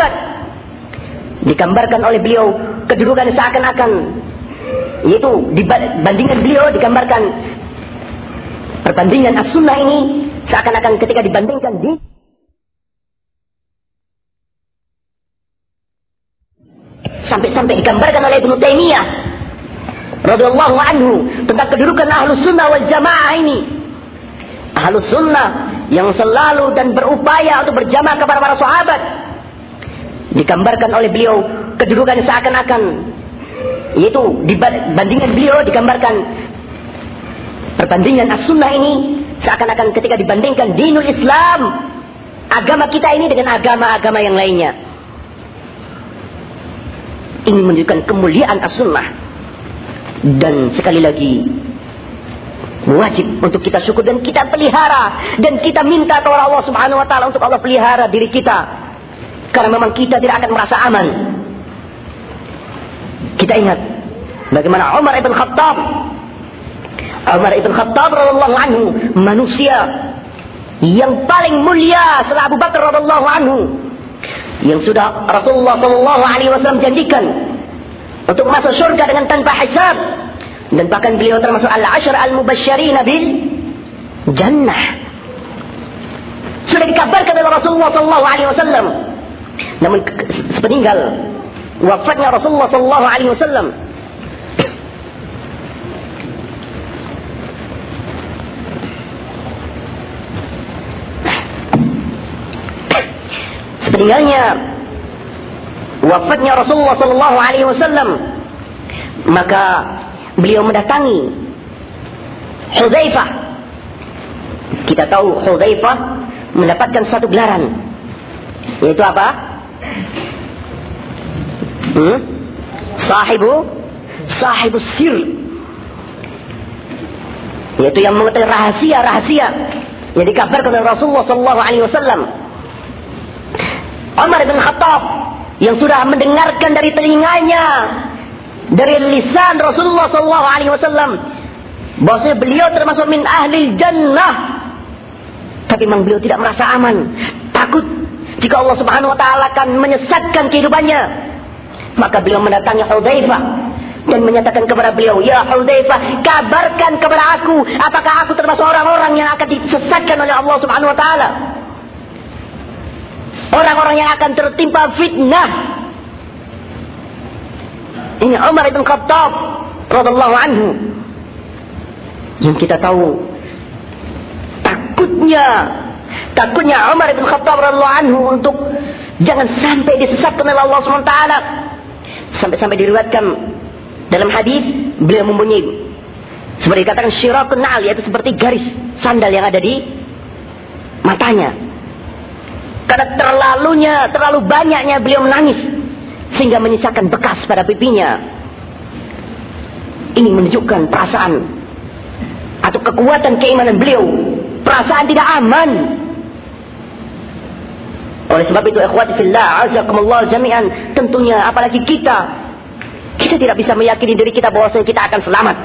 sahabat. Digambarkan oleh beliau kedudukan seakan-akan yaitu dibandingkan beliau digambarkan perbandingan as-sunnah ini seakan-akan ketika dibandingkan di sampai-sampai digambarkan oleh Ibnu Taimiyah radhiyallahu anhu tentang kedudukan ahlus sunnah wal jamaah ini. Ahlus sunnah yang selalu dan berupaya untuk berjamaah kepada para sahabat. Digambarkan oleh beliau kedudukan seakan-akan. Yaitu dibandingkan beliau digambarkan perbandingan as-sunnah ini seakan-akan ketika dibandingkan dinul Islam agama kita ini dengan agama-agama yang lainnya. Ini menunjukkan kemuliaan as-sunnah. Dan sekali lagi wajib untuk kita syukur dan kita pelihara. Dan kita minta kepada Allah Subhanahu wa taala untuk Allah pelihara diri kita karena memang kita tidak akan merasa aman. Kita ingat bagaimana Umar ibn Khattab. Umar ibn Khattab radhiyallahu anhu manusia yang paling mulia setelah Abu Bakar radhiyallahu anhu yang sudah Rasulullah sallallahu alaihi wasallam janjikan untuk masuk surga dengan tanpa hisab. Dan bahkan beliau termasuk al-ashr al-mubasysyirin bil jannah. Sudah dikabarkan oleh Rasulullah sallallahu alaihi wasallam namun sepeninggal wafatnya Rasulullah sallallahu alaihi wasallam. Sepeninggalnya wafatnya Rasulullah sallallahu alaihi wasallam maka beliau mendatangi Hudzaifah. Kita tahu Hudzaifah mendapatkan satu gelaran yaitu apa? Hmm? sahibu? Sahibu sir. Yaitu yang mengetahui rahasia-rahasia yang dikabarkan oleh Rasulullah sallallahu alaihi Umar bin Khattab yang sudah mendengarkan dari telinganya dari lisan Rasulullah sallallahu alaihi beliau termasuk min ahli jannah. Tapi memang beliau tidak merasa aman takut jika Allah Subhanahu wa taala akan menyesatkan kehidupannya maka beliau mendatangi Hudzaifah dan menyatakan kepada beliau, "Ya Hudzaifah, kabarkan kepada aku apakah aku termasuk orang-orang yang akan disesatkan oleh Allah Subhanahu wa taala?" Orang-orang yang akan tertimpa fitnah. Ini Umar bin Khattab radhiyallahu anhu. Yang kita tahu takutnya takutnya Umar bin Khattab radhiyallahu anhu untuk jangan sampai disesatkan oleh Allah SWT. Sampai-sampai diriwayatkan dalam hadis beliau mempunyai seperti dikatakan syiratun na'al yaitu seperti garis sandal yang ada di matanya karena terlalunya, terlalu banyaknya beliau menangis. Sehingga menyisakan bekas pada pipinya. Ini menunjukkan perasaan. Atau kekuatan keimanan beliau. Perasaan tidak aman. Oleh sebab itu ikhwati fillah azakumullah jami'an tentunya apalagi kita kita tidak bisa meyakini diri kita bahwa kita akan selamat.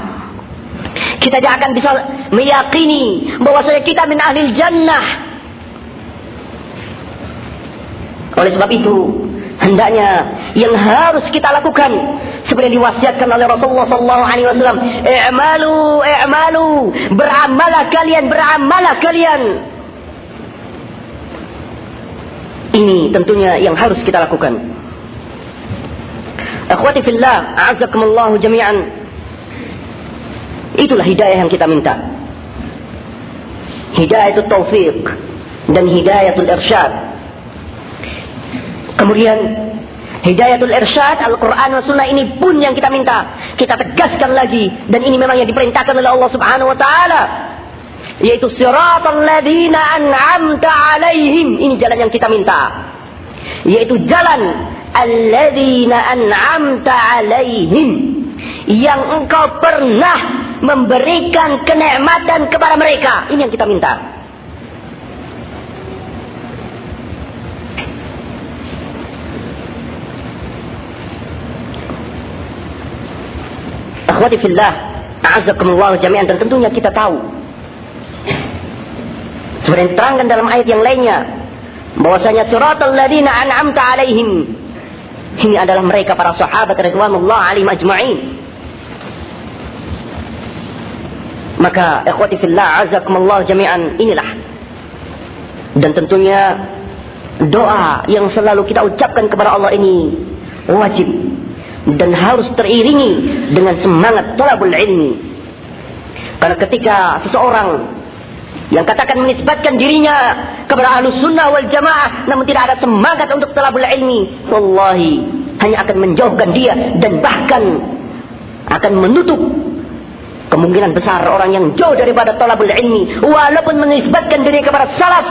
Kita tidak akan bisa meyakini bahwa kita min ahli jannah Oleh sebab itu, hendaknya yang harus kita lakukan seperti diwasiatkan oleh Rasulullah sallallahu alaihi wasallam, "I'malu, i'malu, beramalah kalian, beramalah kalian." Ini tentunya yang harus kita lakukan. Akhwati fillah, a'azzakumullah jami'an. Itulah hidayah yang kita minta. Hidayah itu taufik dan hidayah itu irsyad. Kemudian Hidayatul Irsyad Al-Quran wa Sunnah ini pun yang kita minta. Kita tegaskan lagi. Dan ini memang yang diperintahkan oleh Allah subhanahu wa ta'ala. Yaitu siratal ladina an'amta alaihim. Ini jalan yang kita minta. Yaitu jalan alladina an'amta alaihim. Yang engkau pernah memberikan kenikmatan kepada mereka. Ini yang kita minta. Akhwati fillah, a'azzakumullah jami'an dan tentunya kita tahu. Seperti diterangkan dalam ayat yang lainnya bahwasanya siratal ladzina an'amta alaihim. Ini adalah mereka para sahabat radhiyallahu alaihim ajma'in. Maka ikhwati fillah azakumullah jami'an inilah. Dan tentunya doa yang selalu kita ucapkan kepada Allah ini wajib dan harus teriringi dengan semangat talabul ilmi. Karena ketika seseorang yang katakan menisbatkan dirinya kepada ahlu sunnah wal jamaah namun tidak ada semangat untuk talabul ilmi wallahi hanya akan menjauhkan dia dan bahkan akan menutup kemungkinan besar orang yang jauh daripada talabul ilmi walaupun menisbatkan diri kepada salaf.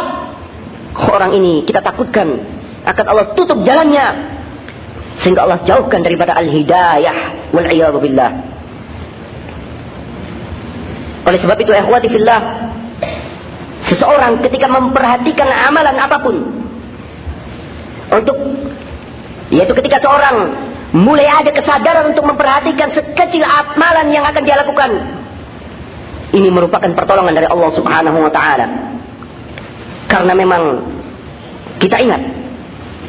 Orang ini kita takutkan akan Allah tutup jalannya sehingga Allah jauhkan daripada al-hidayah wal billah. Oleh sebab itu ikhwati fillah Seseorang ketika memperhatikan amalan apa pun. Untuk yaitu ketika seorang mulai ada kesadaran untuk memperhatikan sekecil amalan yang akan dia lakukan. Ini merupakan pertolongan dari Allah Subhanahu wa taala. Karena memang kita ingat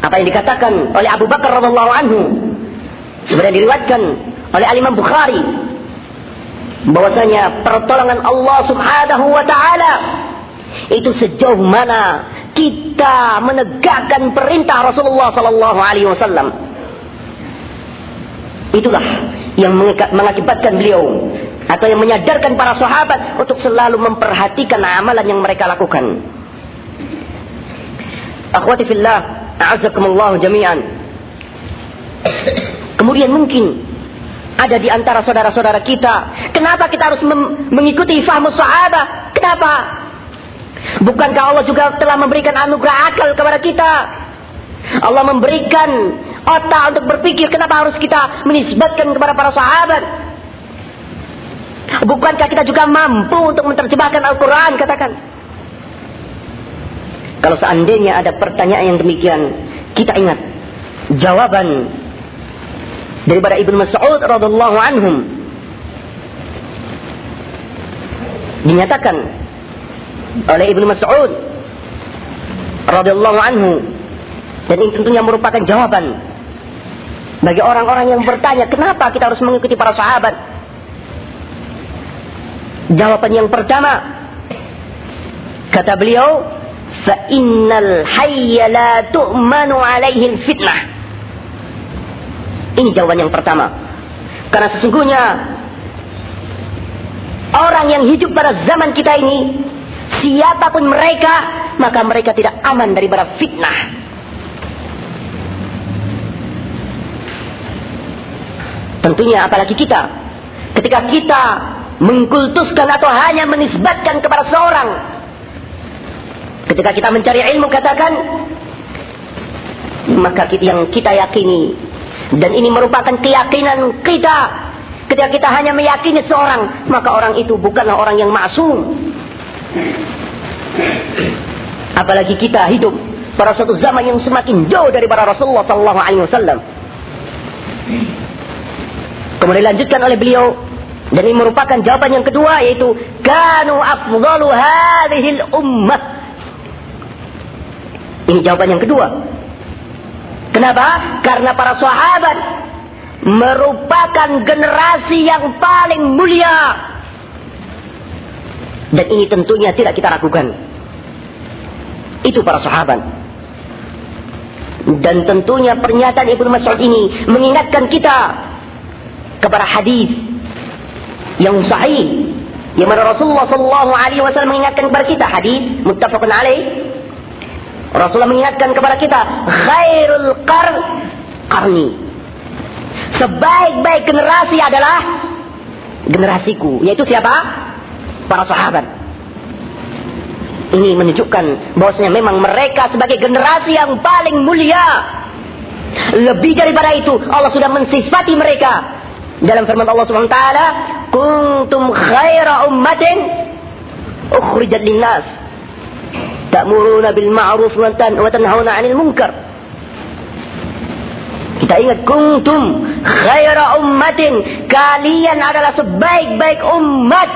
apa yang dikatakan oleh Abu Bakar radhiyallahu anhu. Sebenarnya diriwayatkan oleh Al Imam Bukhari bahwasanya pertolongan Allah Subhanahu wa taala itu sejauh mana kita menegakkan perintah Rasulullah sallallahu alaihi wasallam. Itulah yang mengakibatkan beliau atau yang menyadarkan para sahabat untuk selalu memperhatikan amalan yang mereka lakukan. Akhwati fillah, a'azzakumullah jami'an. Kemudian mungkin ada di antara saudara-saudara kita, kenapa kita harus mengikuti fahmu sahabat? Kenapa? Bukankah Allah juga telah memberikan anugerah akal kepada kita? Allah memberikan otak untuk berpikir. Kenapa harus kita menisbatkan kepada para sahabat? Bukankah kita juga mampu untuk menerjemahkan Al-Quran? Katakan. Kalau seandainya ada pertanyaan yang demikian, kita ingat jawaban daripada Ibnu Mas'ud radhiyallahu anhum dinyatakan oleh Ibnu Mas'ud radhiyallahu anhu. Dan ini tentunya merupakan jawaban bagi orang-orang yang bertanya kenapa kita harus mengikuti para sahabat? Jawaban yang pertama kata beliau fa innal hayya la tu'manu alaihi fitnah. Ini jawaban yang pertama. Karena sesungguhnya orang yang hidup pada zaman kita ini siapa pun mereka, maka mereka tidak aman daripada fitnah. Tentunya apalagi kita. Ketika kita mengkultuskan atau hanya menisbatkan kepada seorang. Ketika kita mencari ilmu katakan. Maka yang kita yakini. Dan ini merupakan keyakinan kita. Ketika kita hanya meyakini seorang. Maka orang itu bukanlah orang yang maksum. Apalagi kita hidup pada suatu zaman yang semakin jauh dari para Rasulullah sallallahu alaihi wasallam. Kemudian dilanjutkan oleh beliau dan ini merupakan jawaban yang kedua yaitu kanu afdalu hadhil ummah. Ini jawaban yang kedua. Kenapa? Karena para sahabat merupakan generasi yang paling mulia dan ini tentunya tidak kita ragukan. Itu para sahabat. Dan tentunya pernyataan Ibnu Mas'ud ini mengingatkan kita kepada hadis yang sahih yang mana Rasulullah sallallahu alaihi wasallam mengingatkan kepada kita hadis muttafaqun alaih Rasulullah mengingatkan kepada kita khairul qarn qarni sebaik-baik generasi adalah generasiku yaitu siapa para sahabat. Ini menunjukkan bahwasanya memang mereka sebagai generasi yang paling mulia. Lebih daripada itu, Allah sudah mensifati mereka dalam firman Allah Subhanahu wa taala, "Kuntum khaira ummatin ukhrijat lin-nas ta'muruna bil ma'ruf wa tanhauna 'anil munkar." Kita ingat kuntum khaira ummatin, kalian adalah sebaik-baik umat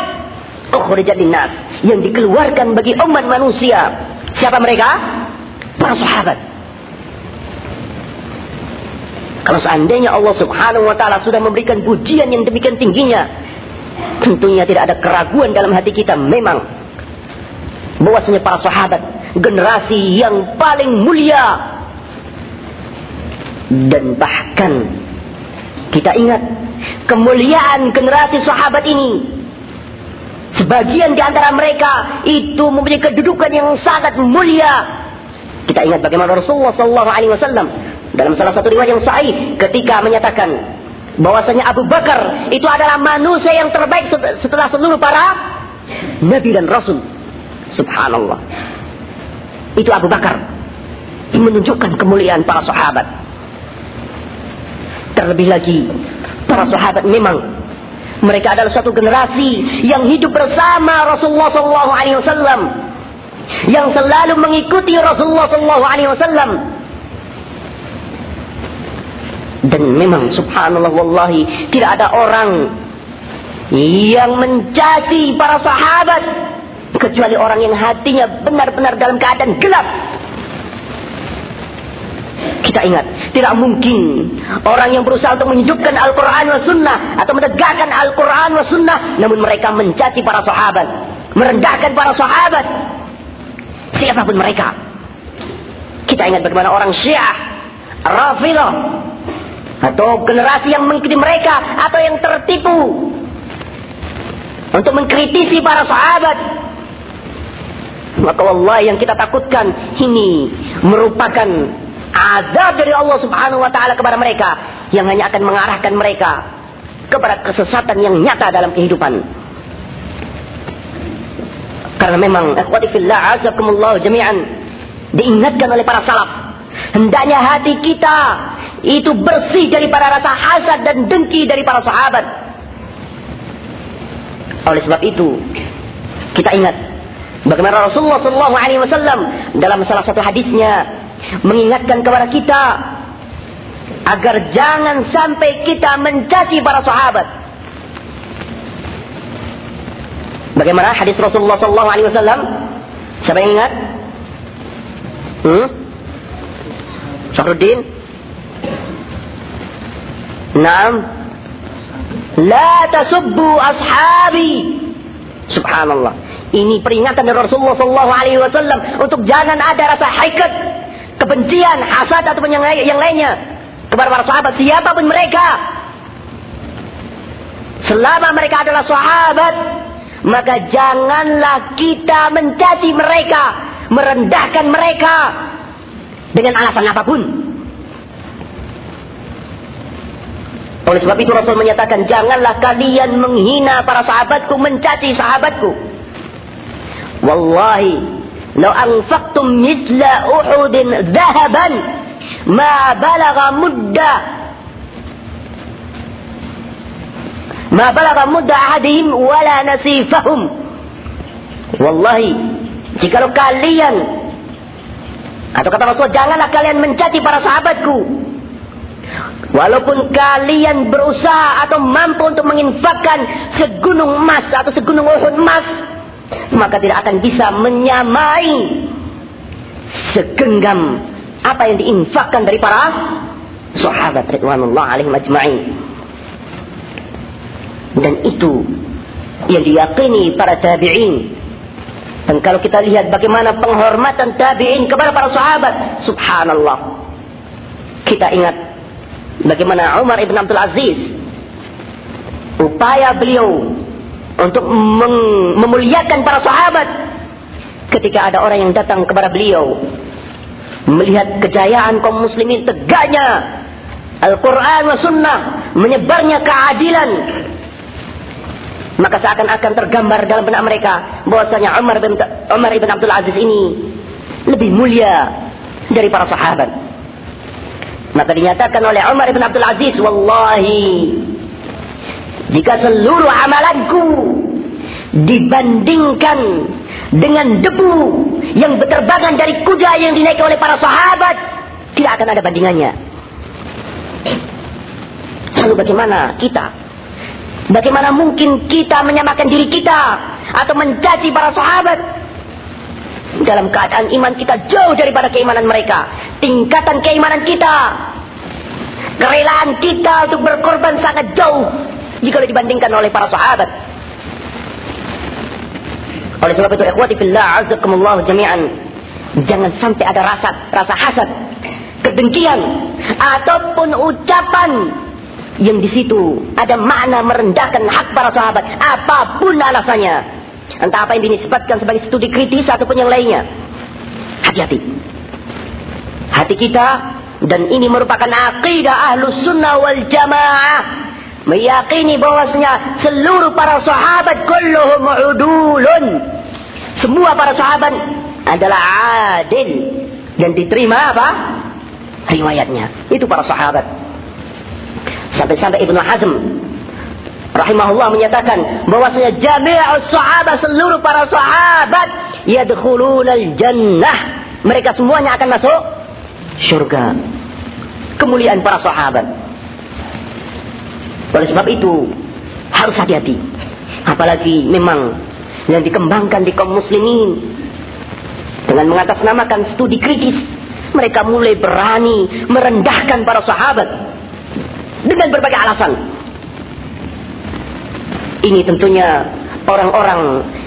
ukhrijat linnas yang dikeluarkan bagi umat manusia. Siapa mereka? Para para sahabat. Kalau seandainya Allah subhanahu wa ta'ala sudah memberikan pujian yang demikian tingginya. Tentunya tidak ada keraguan dalam hati kita. Memang. Bahwasanya para sahabat. Generasi yang paling mulia. Dan bahkan. Kita ingat. Kemuliaan generasi sahabat ini. Sebagian di antara mereka itu mempunyai kedudukan yang sangat mulia. Kita ingat bagaimana Rasulullah sallallahu alaihi wasallam dalam salah satu riwayat yang sahih ketika menyatakan bahwasanya Abu Bakar itu adalah manusia yang terbaik setelah seluruh para nabi dan rasul. Subhanallah. Itu Abu Bakar menunjukkan kemuliaan para sahabat. Terlebih lagi para sahabat memang mereka adalah suatu generasi yang hidup bersama Rasulullah sallallahu alaihi wasallam yang selalu mengikuti Rasulullah sallallahu alaihi wasallam. Dan memang subhanallah wallahi tidak ada orang yang mencaci para sahabat kecuali orang yang hatinya benar-benar dalam keadaan gelap kita ingat, tidak mungkin orang yang berusaha untuk menghidupkan Al-Quran wa Sunnah atau menegakkan Al-Quran wa Sunnah, namun mereka mencaci para sahabat, merendahkan para sahabat, siapa pun mereka. Kita ingat bagaimana orang Syiah, Rafidah, atau generasi yang mengikuti mereka atau yang tertipu untuk mengkritisi para sahabat maka Allah yang kita takutkan ini merupakan azab dari Allah Subhanahu wa taala kepada mereka yang hanya akan mengarahkan mereka kepada kesesatan yang nyata dalam kehidupan. Karena memang ikhwati fillah azakumullah jami'an diingatkan oleh para salaf hendaknya hati kita itu bersih daripada rasa hasad dan dengki dari para sahabat. Oleh sebab itu kita ingat bagaimana Rasulullah sallallahu alaihi wasallam dalam salah satu hadisnya mengingatkan kepada kita agar jangan sampai kita mencaci para sahabat. Bagaimana hadis Rasulullah sallallahu alaihi wasallam? Siapa yang ingat? Hmm? Syahruddin? Naam. La tasubbu ashabi. Subhanallah. Ini peringatan dari Rasulullah sallallahu alaihi wasallam untuk jangan ada rasa haikat kebencian, hasad ataupun yang, yang lainnya kepada para sahabat siapa pun mereka. Selama mereka adalah sahabat, maka janganlah kita mencaci mereka, merendahkan mereka dengan alasan apa pun. Oleh sebab itu Rasul menyatakan janganlah kalian menghina para sahabatku, mencaci sahabatku. Wallahi لو أنفقتم مثل أحد ذهبا ما بلغ مدة ما بلغ مدة أحدهم ولا نسيفهم Wallahi Jikalau kalian Atau kata Rasul Janganlah kalian mencaci para sahabatku Walaupun kalian berusaha Atau mampu untuk menginfakkan Segunung emas Atau segunung uhud emas maka tidak akan bisa menyamai segenggam apa yang diinfakkan dari para sahabat ridwanullah ajma'in. Dan itu yang diyakini para tabi'in. Dan kalau kita lihat bagaimana penghormatan tabi'in kepada para sahabat subhanallah. Kita ingat bagaimana Umar ibn Abdul Aziz. Upaya beliau untuk memuliakan para sahabat. Ketika ada orang yang datang kepada beliau melihat kejayaan kaum muslimin tegaknya Al-Quran wa sunnah menyebarnya keadilan maka seakan-akan tergambar dalam benak mereka bahwasanya Umar bin Umar ibn Abdul Aziz ini lebih mulia dari para sahabat. Maka dinyatakan oleh Umar ibn Abdul Aziz wallahi jika seluruh amalanku dibandingkan dengan debu yang berterbangan dari kuda yang dinaiki oleh para sahabat, tidak akan ada bandingannya. Lalu bagaimana kita? Bagaimana mungkin kita menyamakan diri kita atau mencaci para sahabat? dalam keadaan iman kita jauh daripada keimanan mereka. Tingkatan keimanan kita, kerelaan kita untuk berkorban sangat jauh jika dibandingkan oleh para sahabat. Oleh sebab itu ikhwati fillah azakumullah jami'an jangan sampai ada rasa rasa hasad, kedengkian ataupun ucapan yang di situ ada makna merendahkan hak para sahabat apa pun alasannya Entah apa yang dinisbatkan sebagai studi kritis ataupun yang lainnya. Hati-hati. Hati kita dan ini merupakan akidah ahlus sunnah wal jamaah. Meyakini bahwasanya seluruh para sahabat kulluhum udulun. Semua para sahabat adalah adil. Dan diterima apa? Riwayatnya. Itu para sahabat. Sampai-sampai Ibnu Hazm rahimahullah menyatakan bahwasanya jami'us sahabat seluruh para sahabat yadkhulunal jannah mereka semuanya akan masuk surga kemuliaan para sahabat oleh sebab itu harus hati-hati apalagi memang yang dikembangkan di kaum muslimin dengan mengatasnamakan studi kritis mereka mulai berani merendahkan para sahabat dengan berbagai alasan ini tentunya orang-orang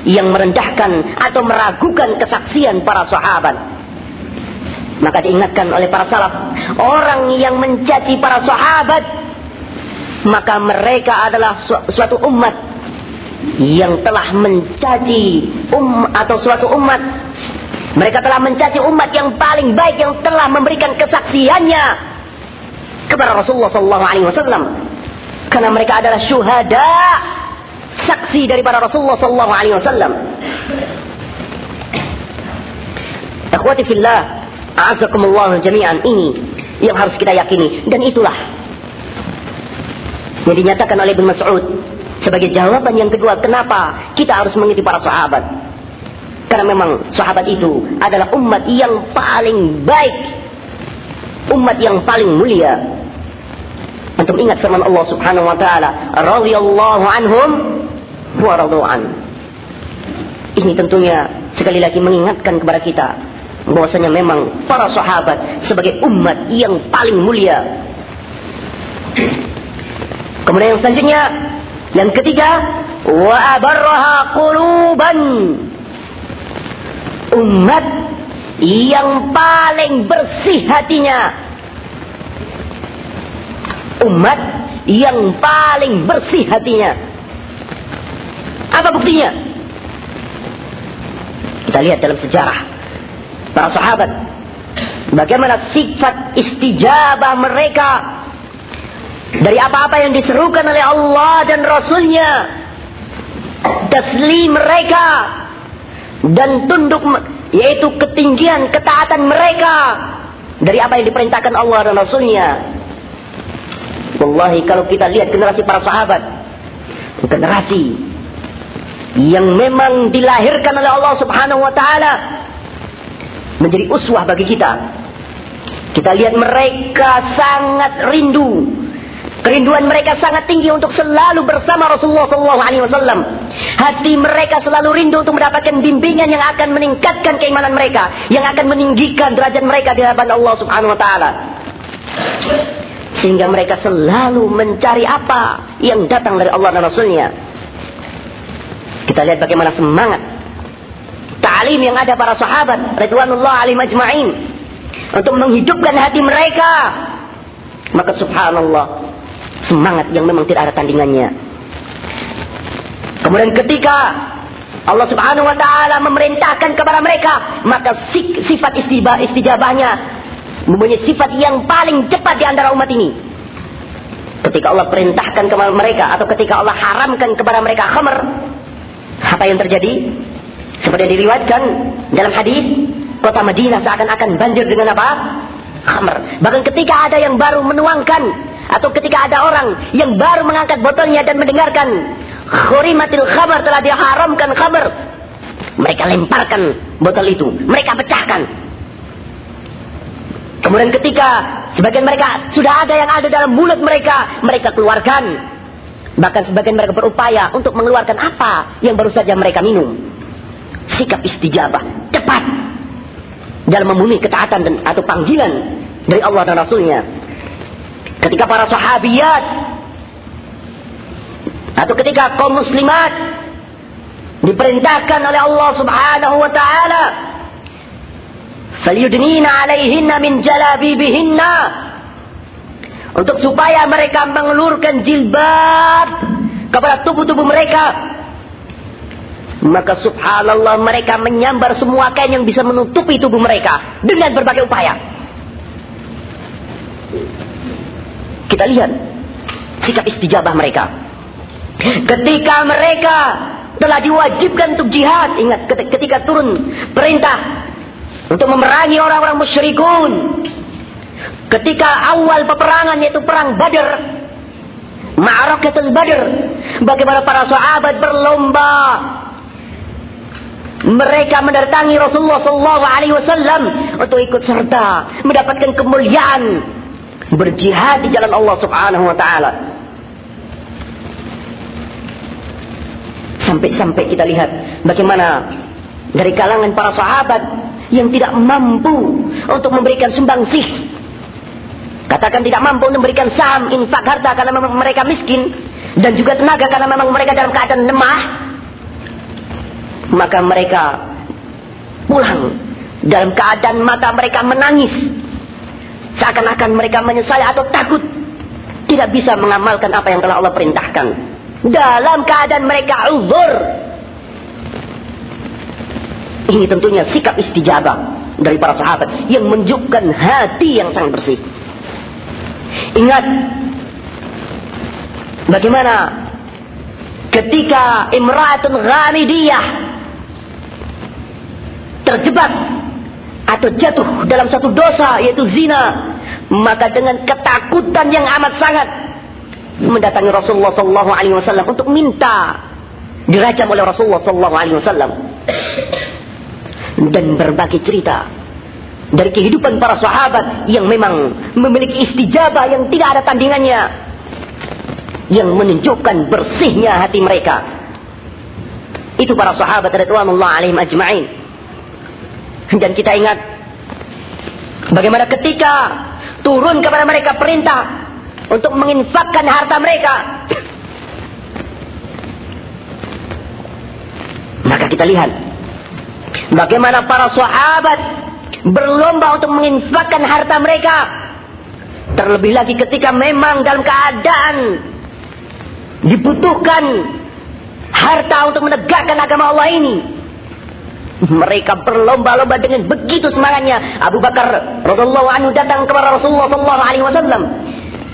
yang merendahkan atau meragukan kesaksian para sahabat. Maka diingatkan oleh para salaf, orang yang mencaci para sahabat, maka mereka adalah su suatu umat yang telah mencaci um atau suatu umat. Mereka telah mencaci umat yang paling baik yang telah memberikan kesaksiannya kepada Rasulullah sallallahu alaihi wasallam. Karena mereka adalah syuhada saksi daripada Rasulullah sallallahu alaihi wasallam. Akhwati fillah, a'azakumullah jami'an. Ini yang harus kita yakini. Dan itulah yang dinyatakan oleh Ibn Mas'ud sebagai jawaban yang kedua kenapa kita harus mengikuti para sahabat. Karena memang sahabat itu adalah umat yang paling baik. Umat yang paling mulia. Antum ingat firman Allah Subhanahu wa taala, radhiyallahu anhum wa Ini tentunya sekali lagi mengingatkan kepada kita bahwasanya memang para sahabat sebagai umat yang paling mulia. Kemudian yang selanjutnya yang ketiga wa abarraha quluban umat yang paling bersih hatinya umat yang paling bersih hatinya apa buktinya? Kita lihat dalam sejarah para sahabat. Bagaimana sifat istijabah mereka dari apa-apa yang diserukan oleh Allah dan Rasulnya. Taslim mereka dan tunduk yaitu ketinggian ketaatan mereka dari apa yang diperintahkan Allah dan Rasulnya. Wallahi kalau kita lihat generasi para sahabat, generasi yang memang dilahirkan oleh Allah Subhanahu wa taala menjadi uswah bagi kita. Kita lihat mereka sangat rindu Kerinduan mereka sangat tinggi untuk selalu bersama Rasulullah sallallahu alaihi wasallam. Hati mereka selalu rindu untuk mendapatkan bimbingan yang akan meningkatkan keimanan mereka, yang akan meninggikan derajat mereka di hadapan Allah Subhanahu wa taala. Sehingga mereka selalu mencari apa yang datang dari Allah dan Rasulnya. Kita lihat bagaimana semangat ta'lim yang ada para sahabat radhiyallahu alaihim ajma'in untuk menghidupkan hati mereka. Maka subhanallah semangat yang memang tidak ada tandingannya. Kemudian ketika Allah Subhanahu wa taala memerintahkan kepada mereka, maka sifat istibah istijabahnya mempunyai sifat yang paling cepat di antara umat ini. Ketika Allah perintahkan kepada mereka atau ketika Allah haramkan kepada mereka khamr, apa yang terjadi? Seperti yang diriwayatkan dalam hadis, kota Madinah seakan-akan banjir dengan apa? Khamr. Bahkan ketika ada yang baru menuangkan atau ketika ada orang yang baru mengangkat botolnya dan mendengarkan khurimatil khamr telah diharamkan khamr, mereka lemparkan botol itu, mereka pecahkan. Kemudian ketika sebagian mereka sudah ada yang ada dalam mulut mereka, mereka keluarkan Bahkan sebagian mereka berupaya untuk mengeluarkan apa yang baru saja mereka minum. sikap istijabah, cepat dalam memenuhi ketaatan dan atau panggilan dari Allah dan Rasulnya. Ketika para sahabiyat atau ketika kaum muslimat diperintahkan oleh Allah Subhanahu wa taala falyudnina 'alaihinna min jalabibihinna untuk supaya mereka mengelurkan jilbab kepada tubuh-tubuh mereka maka subhanallah mereka menyambar semua kain yang bisa menutupi tubuh mereka dengan berbagai upaya. Kita lihat sikap istijabah mereka. Ketika mereka telah diwajibkan untuk jihad, ingat ketika turun perintah untuk memerangi orang-orang musyrikun. Ketika awal peperangan yaitu perang Badar, Ma'arakatul Badr, bagaimana para sahabat berlomba mereka mendatangi Rasulullah Sallallahu Alaihi Wasallam untuk ikut serta mendapatkan kemuliaan berjihad di jalan Allah Subhanahu Wa Taala. Sampai-sampai kita lihat bagaimana dari kalangan para sahabat yang tidak mampu untuk memberikan sumbangsih. Katakan tidak mampu untuk memberikan saham, infak harta karena memang mereka miskin dan juga tenaga karena memang mereka dalam keadaan lemah maka mereka pulang dalam keadaan mata mereka menangis seakan-akan mereka menyesal atau takut. Tidak bisa mengamalkan apa yang telah Allah perintahkan. Dalam keadaan mereka uzur. Ini tentunya sikap istijabah dari para sahabat yang menunjukkan hati yang sangat bersih. Ingat bagaimana ketika Imratun Ghamidiyah terjebak atau jatuh dalam satu dosa yaitu zina maka dengan ketakutan yang amat sangat mendatangi Rasulullah sallallahu alaihi wasallam untuk minta dirajam oleh Rasulullah sallallahu alaihi wasallam. Dan berbagi cerita dari kehidupan para sahabat yang memang memiliki istijabah yang tidak ada tandingannya yang menunjukkan bersihnya hati mereka. Itu para sahabat radhiyallahu alaihim ajma'in. Dan kita ingat bagaimana ketika turun kepada mereka perintah untuk menginfakkan harta mereka. Maka kita lihat bagaimana para sahabat berlomba untuk menginfakkan harta mereka. Terlebih lagi ketika memang dalam keadaan dibutuhkan harta untuk menegakkan agama Allah ini. Mereka berlomba-lomba dengan begitu semangatnya. Abu Bakar radhiallahu anhu datang kepada Rasulullah sallallahu alaihi wasallam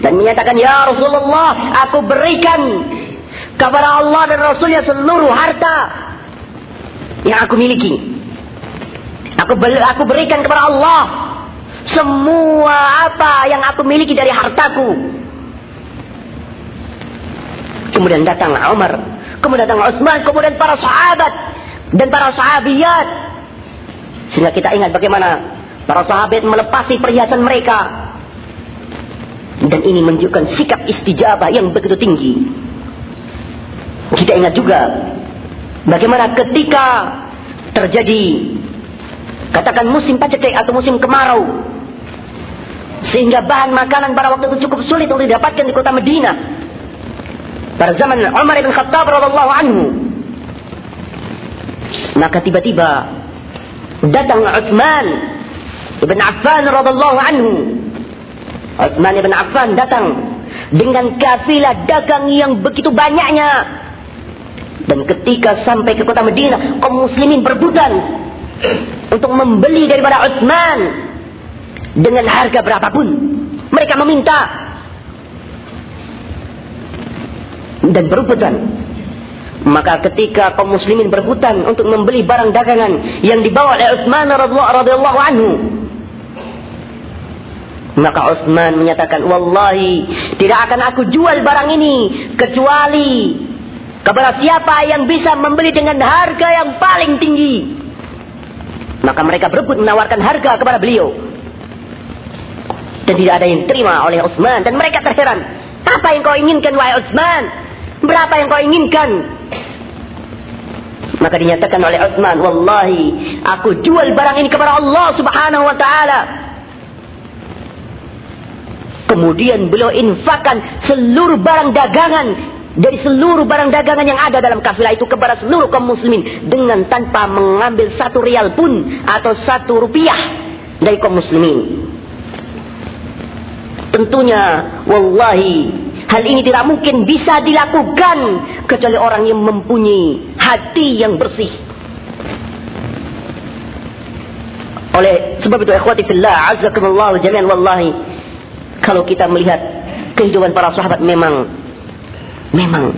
dan menyatakan, "Ya Rasulullah, aku berikan kepada Allah dan Rasulnya seluruh harta yang aku miliki. Aku aku berikan kepada Allah semua apa yang aku miliki dari hartaku." Kemudian datang Umar, kemudian datang Utsman, kemudian para sahabat dan para sahabiat. Sehingga kita ingat bagaimana para sahabat melepasi perhiasan mereka. Dan ini menunjukkan sikap istijabah yang begitu tinggi. Kita ingat juga bagaimana ketika terjadi katakan musim paceklik atau musim kemarau sehingga bahan makanan pada waktu itu cukup sulit untuk didapatkan di kota Medina. Pada zaman Umar bin Khattab radhiallahu anhu maka tiba-tiba datang Utsman ibn Affan radhiallahu anhu. Utsman ibn Affan datang dengan kafilah dagang yang begitu banyaknya. Dan ketika sampai ke kota Madinah, kaum muslimin berbutan untuk membeli daripada Utsman dengan harga berapapun. Mereka meminta dan berbutan maka ketika kaum muslimin berebutan untuk membeli barang dagangan yang dibawa oleh Utsman radhiyallahu anhu, maka Utsman menyatakan, "Wallahi, tidak akan aku jual barang ini kecuali kepada siapa yang bisa membeli dengan harga yang paling tinggi." Maka mereka berebut menawarkan harga kepada beliau. Dan tidak ada yang terima oleh Utsman dan mereka terheran. Apa yang kau inginkan wahai Utsman? Berapa yang kau inginkan? Maka dinyatakan oleh Utsman, "Wallahi, aku jual barang ini kepada Allah Subhanahu wa taala." Kemudian beliau infakkan seluruh barang dagangan dari seluruh barang dagangan yang ada dalam kafilah itu kepada seluruh kaum muslimin dengan tanpa mengambil satu rial pun atau satu rupiah dari kaum muslimin. Tentunya, wallahi, hal ini tidak mungkin bisa dilakukan kecuali orang yang mempunyai hati yang bersih. Oleh sebab itu, ikhwati fillah, azzakumullah jami'an wallahi, kalau kita melihat kehidupan para sahabat memang memang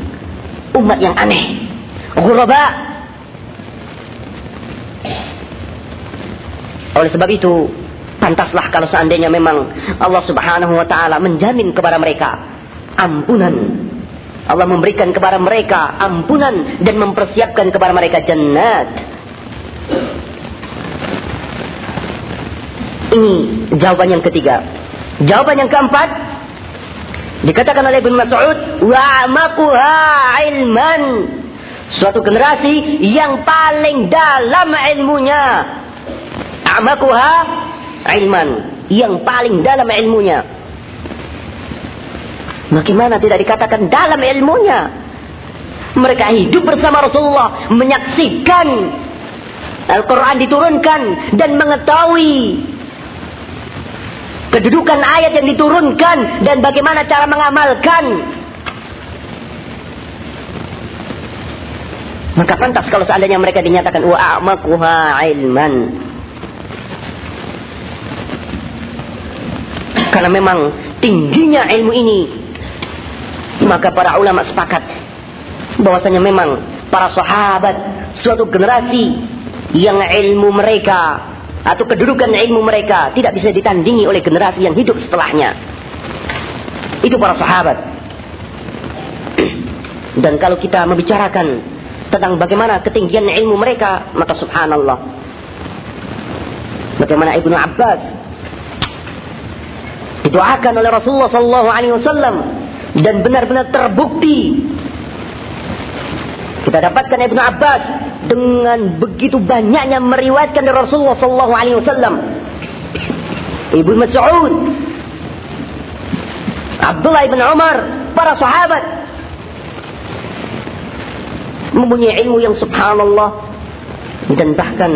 umat yang aneh. Ghuraba. Oleh sebab itu, pantaslah kalau seandainya memang Allah Subhanahu wa taala menjamin kepada mereka ampunan. Allah memberikan kepada mereka ampunan dan mempersiapkan kepada mereka jannat. Ini jawaban yang ketiga. Jawaban yang keempat dikatakan oleh Ibn Mas'ud wa ilman suatu generasi yang paling dalam ilmunya amakuha ilman yang paling dalam ilmunya bagaimana tidak dikatakan dalam ilmunya mereka hidup bersama Rasulullah menyaksikan Al-Quran diturunkan dan mengetahui kedudukan ayat yang diturunkan dan bagaimana cara mengamalkan. Maka pantas kalau seandainya mereka dinyatakan wa a'maquha ilman. Karena memang tingginya ilmu ini maka para ulama sepakat bahwasanya memang para sahabat suatu generasi yang ilmu mereka atau kedudukan ilmu mereka tidak bisa ditandingi oleh generasi yang hidup setelahnya. Itu para sahabat. Dan kalau kita membicarakan tentang bagaimana ketinggian ilmu mereka, maka subhanallah. Bagaimana Ibnu Abbas didoakan oleh Rasulullah sallallahu alaihi wasallam dan benar-benar terbukti kita dapatkan Ibnu Abbas dengan begitu banyaknya meriwayatkan dari Rasulullah sallallahu alaihi wasallam. Ibnu Mas'ud, Abdullah bin Umar, para sahabat mempunyai ilmu yang subhanallah dan bahkan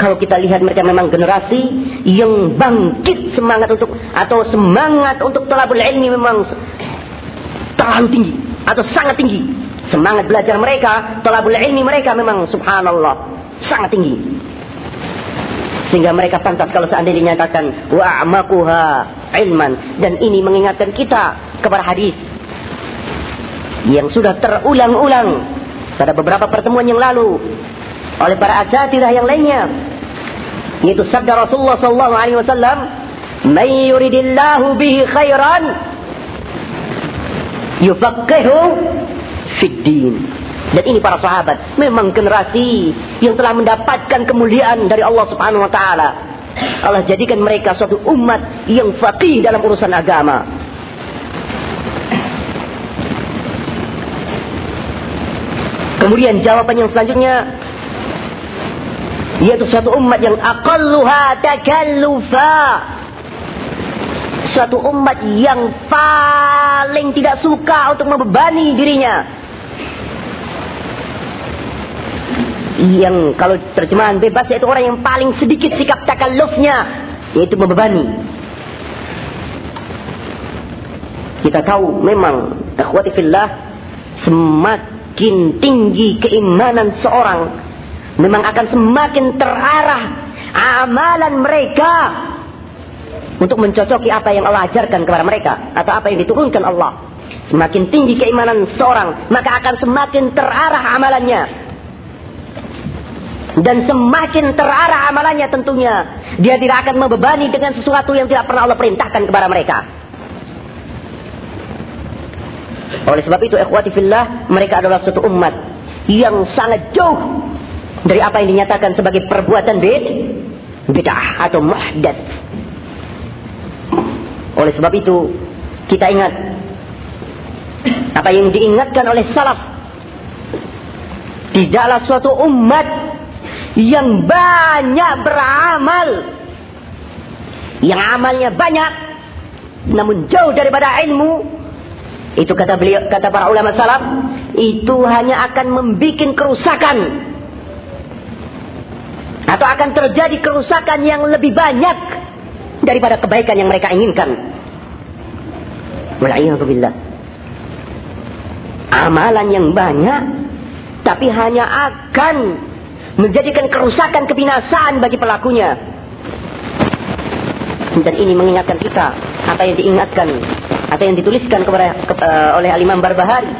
kalau kita lihat mereka memang generasi yang bangkit semangat untuk atau semangat untuk talabul ilmi memang terlalu tinggi atau sangat tinggi. Semangat belajar mereka, talabul ilmi mereka memang subhanallah sangat tinggi. Sehingga mereka pantas kalau seandainya dinyatakan wa amakuha ilman. Dan ini mengingatkan kita kepada hadis yang sudah terulang-ulang pada beberapa pertemuan yang lalu oleh para asatidah yang lainnya yaitu sabda Rasulullah sallallahu alaihi wasallam "May yuridillahu bihi khairan yufaqihu fiddin. Dan ini para sahabat memang generasi yang telah mendapatkan kemuliaan dari Allah Subhanahu wa taala. Allah jadikan mereka suatu umat yang faqih dalam urusan agama. Kemudian jawaban yang selanjutnya yaitu suatu umat yang aqalluha takallufa suatu umat yang paling tidak suka untuk membebani dirinya yang kalau terjemahan bebas yaitu orang yang paling sedikit sikap takallufnya yaitu membebani. Kita tahu memang akhwati fillah semakin tinggi keimanan seorang memang akan semakin terarah amalan mereka untuk mencocoki apa yang Allah ajarkan kepada mereka atau apa yang diturunkan Allah. Semakin tinggi keimanan seorang, maka akan semakin terarah amalannya dan semakin terarah amalannya tentunya dia tidak akan membebani dengan sesuatu yang tidak pernah Allah perintahkan kepada mereka. Oleh sebab itu ikhwati fillah mereka adalah suatu umat yang sangat jauh dari apa yang dinyatakan sebagai perbuatan bid bid'ah atau muhdats. Oleh sebab itu kita ingat apa yang diingatkan oleh salaf Tidaklah suatu umat yang banyak beramal. Yang amalnya banyak. Namun jauh daripada ilmu. Itu kata beliau, kata para ulama salaf. Itu hanya akan membuat kerusakan. Atau akan terjadi kerusakan yang lebih banyak. Daripada kebaikan yang mereka inginkan. Wal'iyahzubillah. Amalan yang banyak. Tapi hanya akan menjadikan kerusakan kebinasaan bagi pelakunya. Dan ini mengingatkan kita apa yang diingatkan atau yang dituliskan kepada ke, uh, oleh Al-Imam Barbahari.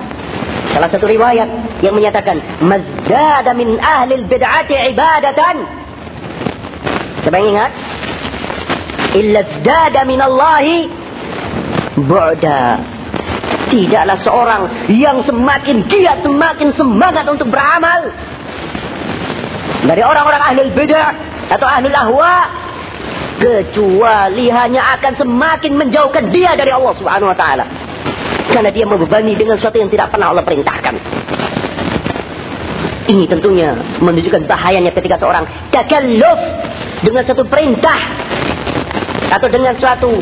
Salah satu riwayat yang menyatakan mazdada min ahli bid'ati ibadatan. Yang ingat? Illa min Allahi bu'da. Tidaklah seorang yang semakin giat, semakin semangat untuk beramal dari orang-orang ahli bid'ah atau ahli ahwa kecuali hanya akan semakin menjauhkan dia dari Allah Subhanahu wa taala karena dia membebani dengan sesuatu yang tidak pernah Allah perintahkan ini tentunya menunjukkan bahayanya ketika seorang takalluf dengan satu perintah atau dengan suatu